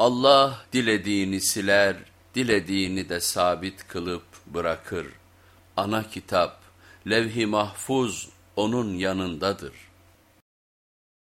Allah dilediğini siler, dilediğini de sabit kılıp bırakır. Ana kitap, levh-i mahfuz onun yanındadır.''